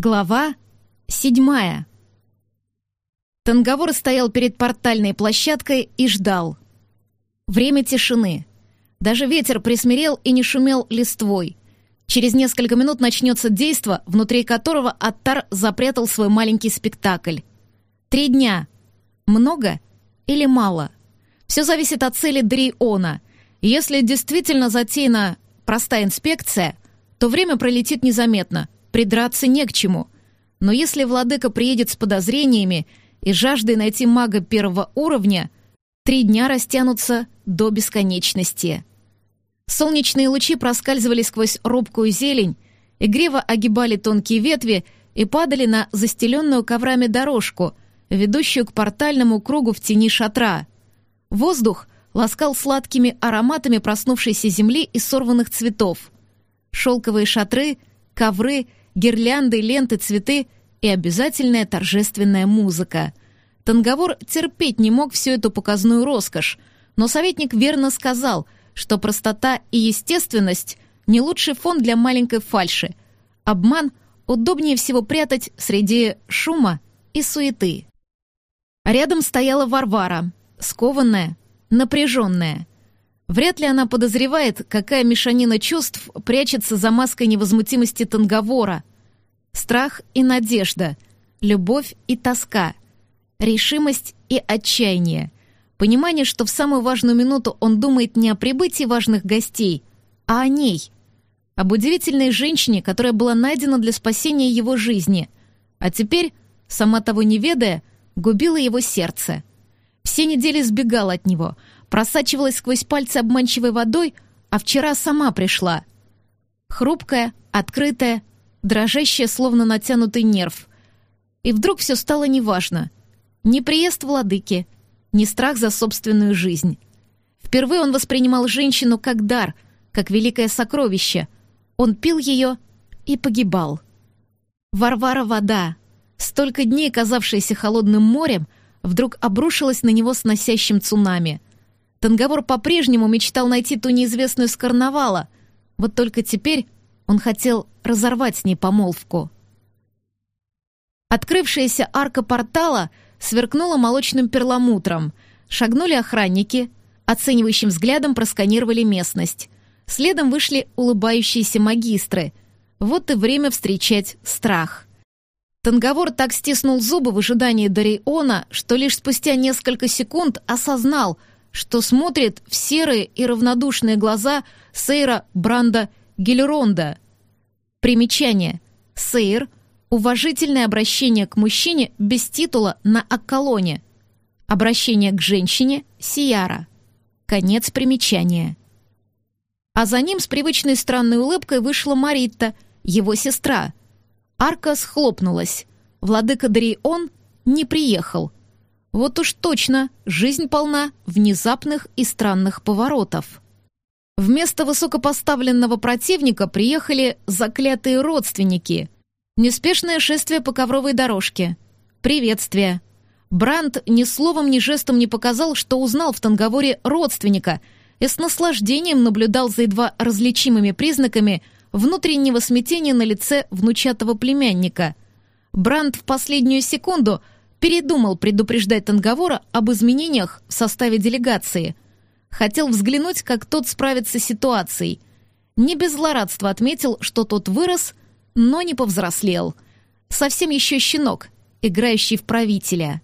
Глава седьмая. Танговор стоял перед портальной площадкой и ждал. Время тишины. Даже ветер присмирел и не шумел листвой. Через несколько минут начнется действо, внутри которого Аттар запрятал свой маленький спектакль. Три дня. Много или мало? Все зависит от цели Дриона. Если действительно затеяна простая инспекция, то время пролетит незаметно — придраться не к чему. Но если владыка приедет с подозрениями и жаждой найти мага первого уровня, три дня растянутся до бесконечности. Солнечные лучи проскальзывали сквозь робкую зелень, игриво огибали тонкие ветви и падали на застеленную коврами дорожку, ведущую к портальному кругу в тени шатра. Воздух ласкал сладкими ароматами проснувшейся земли и сорванных цветов. Шелковые шатры, ковры — гирлянды, ленты, цветы и обязательная торжественная музыка. Танговор терпеть не мог всю эту показную роскошь, но советник верно сказал, что простота и естественность — не лучший фон для маленькой фальши. Обман удобнее всего прятать среди шума и суеты. Рядом стояла Варвара, скованная, напряженная. Вряд ли она подозревает, какая мешанина чувств прячется за маской невозмутимости Танговора. Страх и надежда, любовь и тоска, решимость и отчаяние, понимание, что в самую важную минуту он думает не о прибытии важных гостей, а о ней, об удивительной женщине, которая была найдена для спасения его жизни, а теперь, сама того не ведая, губила его сердце. Все недели сбегала от него, просачивалась сквозь пальцы обманчивой водой, а вчера сама пришла. Хрупкая, открытая, дрожащая, словно натянутый нерв. И вдруг все стало неважно. Ни приезд владыки, ни страх за собственную жизнь. Впервые он воспринимал женщину как дар, как великое сокровище. Он пил ее и погибал. Варвара вода, столько дней казавшаяся холодным морем, вдруг обрушилась на него с носящим цунами. Танговор по-прежнему мечтал найти ту неизвестную с карнавала, вот только теперь он хотел разорвать с ней помолвку. Открывшаяся арка портала сверкнула молочным перламутром. Шагнули охранники, оценивающим взглядом просканировали местность. Следом вышли улыбающиеся магистры. Вот и время встречать страх. Танговор так стиснул зубы в ожидании Дариона, что лишь спустя несколько секунд осознал, что смотрит в серые и равнодушные глаза Сейра Бранда Гелеронда. Примечание. Сейр — уважительное обращение к мужчине без титула на Акколоне. Обращение к женщине — Сияра. Конец примечания. А за ним с привычной странной улыбкой вышла Маритта, его сестра. Арка схлопнулась. Владыка Дрион не приехал. Вот уж точно, жизнь полна внезапных и странных поворотов. Вместо высокопоставленного противника приехали заклятые родственники. Неспешное шествие по ковровой дорожке. Приветствие. Бранд ни словом, ни жестом не показал, что узнал в Танговоре родственника и с наслаждением наблюдал за едва различимыми признаками внутреннего смятения на лице внучатого племянника. Бранд в последнюю секунду передумал предупреждать Танговора об изменениях в составе делегации – Хотел взглянуть, как тот справится с ситуацией. Не без злорадства отметил, что тот вырос, но не повзрослел. Совсем еще щенок, играющий в правителя.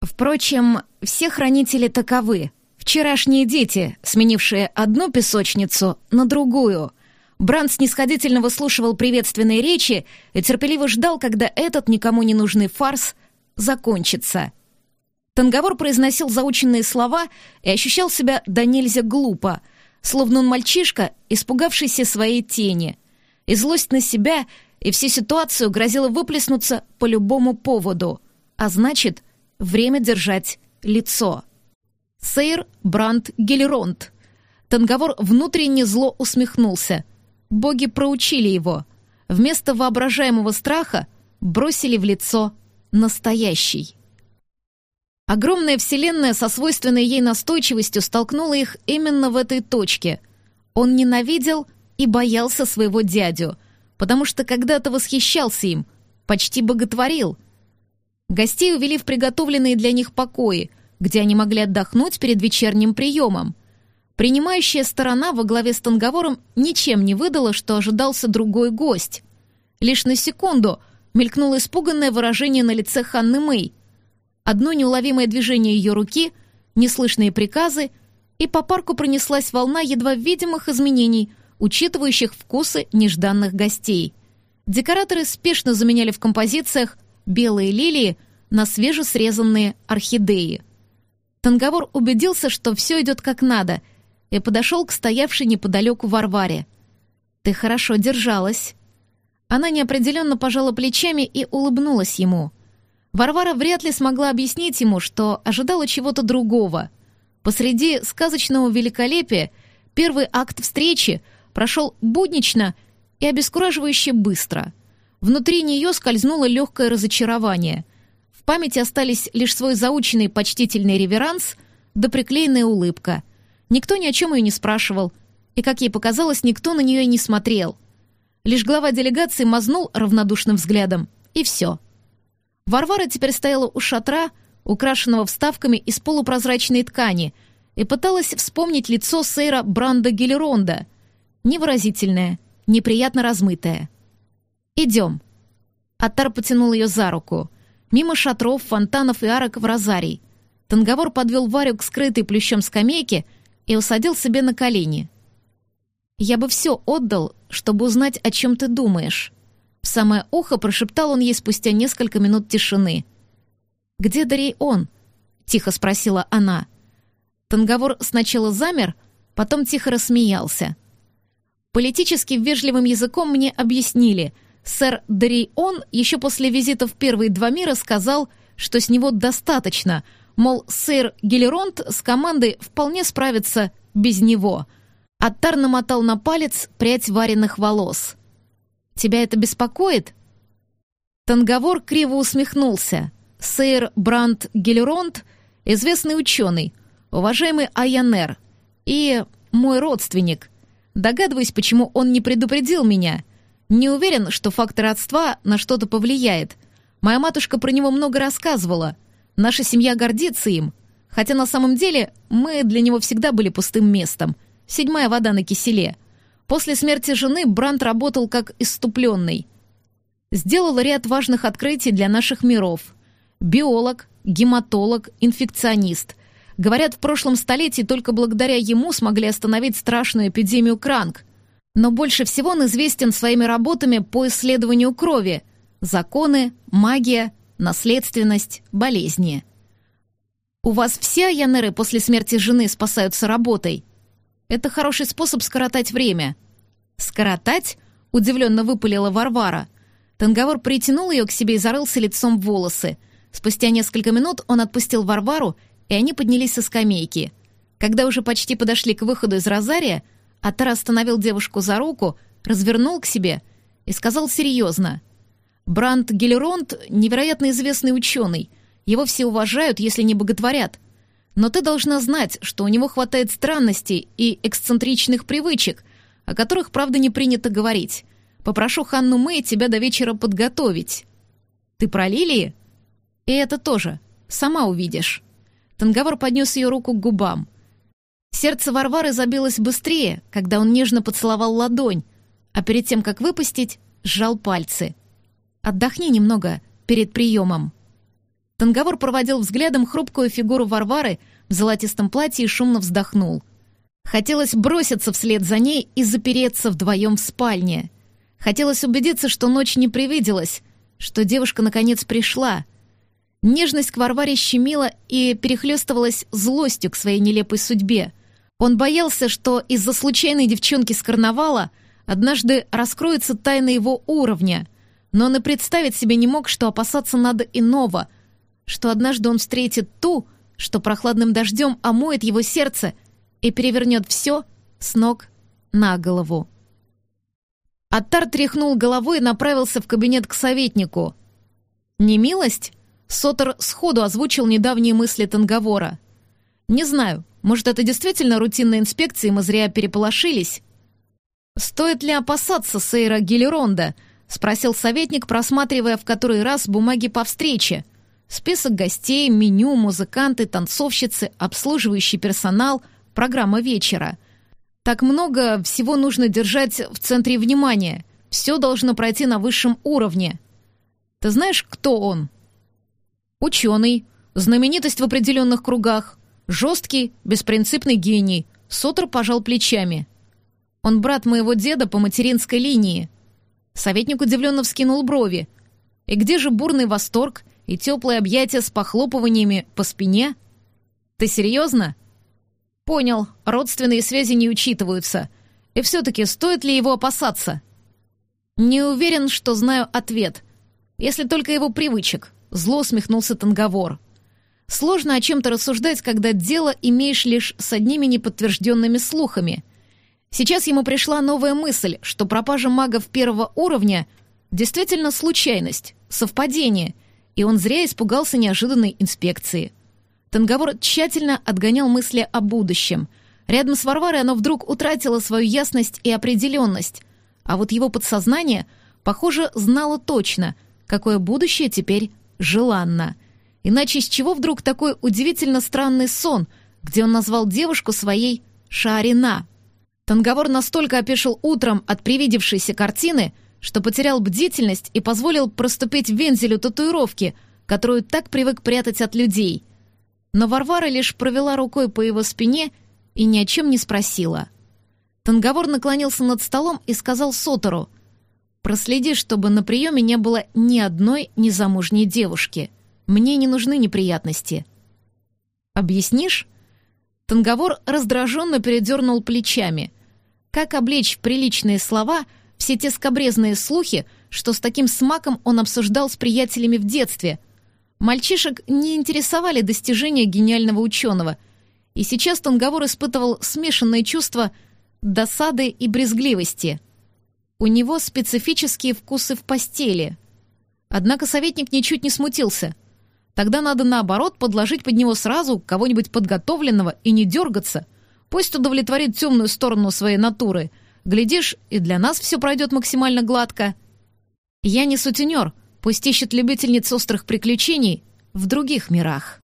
Впрочем, все хранители таковы. Вчерашние дети, сменившие одну песочницу на другую. Бранд снисходительно выслушивал приветственные речи и терпеливо ждал, когда этот никому не нужный фарс закончится. Танговор произносил заученные слова и ощущал себя до нельзя глупо, словно он мальчишка, испугавшийся своей тени. И злость на себя, и всю ситуацию грозила выплеснуться по любому поводу. А значит, время держать лицо. Сейр Бранд Гелеронт. Танговор внутренне зло усмехнулся. Боги проучили его. Вместо воображаемого страха бросили в лицо настоящий. Огромная вселенная со свойственной ей настойчивостью столкнула их именно в этой точке. Он ненавидел и боялся своего дядю, потому что когда-то восхищался им, почти боготворил. Гостей увели в приготовленные для них покои, где они могли отдохнуть перед вечерним приемом. Принимающая сторона во главе с Танговором ничем не выдала, что ожидался другой гость. Лишь на секунду мелькнуло испуганное выражение на лице Ханны Мэй. Одно неуловимое движение ее руки, неслышные приказы, и по парку пронеслась волна едва видимых изменений, учитывающих вкусы нежданных гостей. Декораторы спешно заменяли в композициях белые лилии на свежесрезанные орхидеи. Танговор убедился, что все идет как надо — и подошел к стоявшей неподалеку Варваре. «Ты хорошо держалась». Она неопределенно пожала плечами и улыбнулась ему. Варвара вряд ли смогла объяснить ему, что ожидала чего-то другого. Посреди сказочного великолепия первый акт встречи прошел буднично и обескураживающе быстро. Внутри нее скользнуло легкое разочарование. В памяти остались лишь свой заученный почтительный реверанс да приклеенная улыбка — Никто ни о чем ее не спрашивал, и, как ей показалось, никто на нее и не смотрел. Лишь глава делегации мазнул равнодушным взглядом, и все. Варвара теперь стояла у шатра, украшенного вставками из полупрозрачной ткани, и пыталась вспомнить лицо сэра Бранда Гелеронда. Невыразительное, неприятно размытое. «Идем». Аттар потянул ее за руку. Мимо шатров, фонтанов и арок в розарий. Танговор подвел Варю к скрытой плющом скамейке и усадил себе на колени. «Я бы все отдал, чтобы узнать, о чем ты думаешь». В самое ухо прошептал он ей спустя несколько минут тишины. «Где Дарей он?» — тихо спросила она. Танговор сначала замер, потом тихо рассмеялся. Политически вежливым языком мне объяснили. Сэр Дарион еще после визита в первые два мира сказал, что с него достаточно — Мол, сэр Гелеронт с командой вполне справится без него. Аттар намотал на палец прядь вареных волос. «Тебя это беспокоит?» Танговор криво усмехнулся. Сэр Бранд Гелеронт — известный ученый, уважаемый Айонер и мой родственник. Догадываюсь, почему он не предупредил меня. Не уверен, что факт родства на что-то повлияет. Моя матушка про него много рассказывала — Наша семья гордится им, хотя на самом деле мы для него всегда были пустым местом. Седьмая вода на киселе. После смерти жены Брант работал как иступленный. Сделал ряд важных открытий для наших миров. Биолог, гематолог, инфекционист. Говорят, в прошлом столетии только благодаря ему смогли остановить страшную эпидемию кранк. Но больше всего он известен своими работами по исследованию крови. Законы, магия, наследственность, болезни. У вас все айонеры после смерти жены спасаются работой? Это хороший способ скоротать время. Скоротать? Удивленно выпалила Варвара. Танговор притянул ее к себе и зарылся лицом в волосы. Спустя несколько минут он отпустил Варвару, и они поднялись со скамейки. Когда уже почти подошли к выходу из розария, Атар остановил девушку за руку, развернул к себе и сказал серьезно — Бранд Гелеронт — невероятно известный ученый. Его все уважают, если не боготворят. Но ты должна знать, что у него хватает странностей и эксцентричных привычек, о которых, правда, не принято говорить. Попрошу Ханну Мэй тебя до вечера подготовить. Ты про лилии? И это тоже. Сама увидишь. Танговор поднес ее руку к губам. Сердце Варвары забилось быстрее, когда он нежно поцеловал ладонь, а перед тем, как выпустить, сжал пальцы — Отдохни немного перед приемом». Танговор проводил взглядом хрупкую фигуру Варвары в золотистом платье и шумно вздохнул. Хотелось броситься вслед за ней и запереться вдвоем в спальне. Хотелось убедиться, что ночь не привиделась, что девушка наконец пришла. Нежность к Варваре щемила и перехлестывалась злостью к своей нелепой судьбе. Он боялся, что из-за случайной девчонки с карнавала однажды раскроется тайна его уровня — но он и представить себе не мог, что опасаться надо иного, что однажды он встретит ту, что прохладным дождем омоет его сердце и перевернет все с ног на голову. Аттар тряхнул головой и направился в кабинет к советнику. «Не милость?» Сотор сходу озвучил недавние мысли Танговора. «Не знаю, может, это действительно рутинная инспекция, и мы зря переполошились?» «Стоит ли опасаться Сейра Гелеронда?» — спросил советник, просматривая в который раз бумаги по встрече. Список гостей, меню, музыканты, танцовщицы, обслуживающий персонал, программа вечера. Так много всего нужно держать в центре внимания. Все должно пройти на высшем уровне. Ты знаешь, кто он? Ученый, знаменитость в определенных кругах, жесткий, беспринципный гений. Сотер пожал плечами. Он брат моего деда по материнской линии. Советник удивленно вскинул брови. И где же бурный восторг и теплые объятия с похлопываниями по спине? Ты серьезно? Понял, родственные связи не учитываются. И все-таки стоит ли его опасаться? Не уверен, что знаю ответ. Если только его привычек. Зло усмехнулся Танговор. Сложно о чем-то рассуждать, когда дело имеешь лишь с одними неподтвержденными слухами. Сейчас ему пришла новая мысль, что пропажа магов первого уровня действительно случайность, совпадение, и он зря испугался неожиданной инспекции. Танговор тщательно отгонял мысли о будущем. Рядом с Варварой оно вдруг утратило свою ясность и определенность, а вот его подсознание, похоже, знало точно, какое будущее теперь желанно. Иначе с чего вдруг такой удивительно странный сон, где он назвал девушку своей Шарина? Танговор настолько опешил утром от привидевшейся картины, что потерял бдительность и позволил проступить вензелю татуировки, которую так привык прятать от людей. Но Варвара лишь провела рукой по его спине и ни о чем не спросила. Танговор наклонился над столом и сказал Сотору, «Проследи, чтобы на приеме не было ни одной незамужней девушки. Мне не нужны неприятности». «Объяснишь?» Танговор раздраженно передернул плечами. Как облечь приличные слова все те скобрезные слухи, что с таким смаком он обсуждал с приятелями в детстве? Мальчишек не интересовали достижения гениального ученого, и сейчас Танговор испытывал смешанные чувства досады и брезгливости. У него специфические вкусы в постели. Однако советник ничуть не смутился — Тогда надо, наоборот, подложить под него сразу кого-нибудь подготовленного и не дергаться. Пусть удовлетворит темную сторону своей натуры. Глядишь, и для нас все пройдет максимально гладко. Я не сутенер, пусть ищет любительниц острых приключений в других мирах.